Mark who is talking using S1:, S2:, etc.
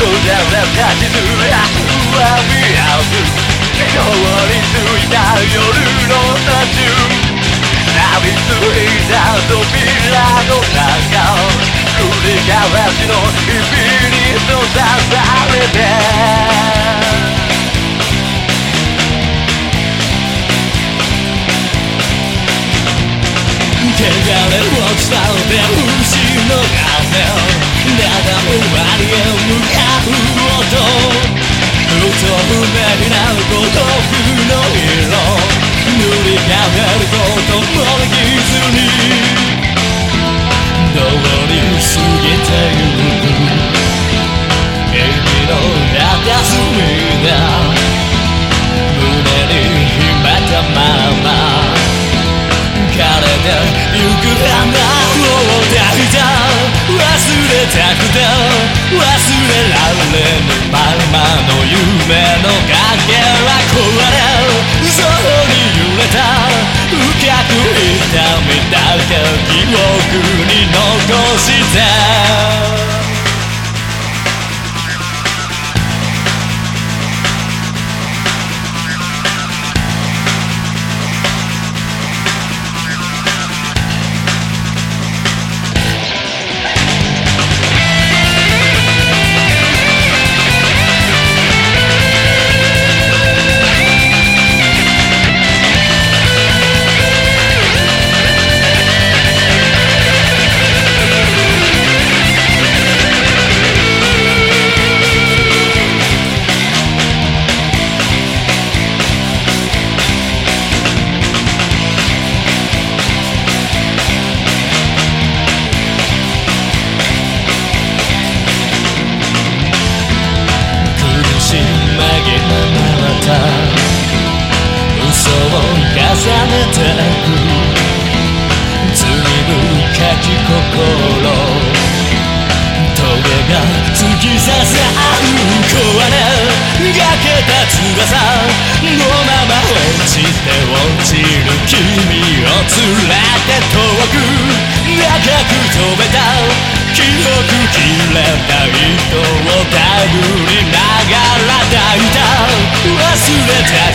S1: 立ちずら上見合う通り過ぎた夜の途中錆びついた扉の中繰り返しの日々に閉ざされて汚れ落ちたで牛の風だだ孤独の色塗り替えることもできずに通り過ぎてゆく駅の片隅だ胸に秘めたまま枯れてゆく花を抱いた忘れたくて忘れられぬままの夢のかけら壊れそを重ねてく罪深き心棘が突き刺さる壊れがけた翼のまま落ちて落ちる君を連れて遠く長く飛べた記憶切れた糸を手繰りながら抱いた忘れた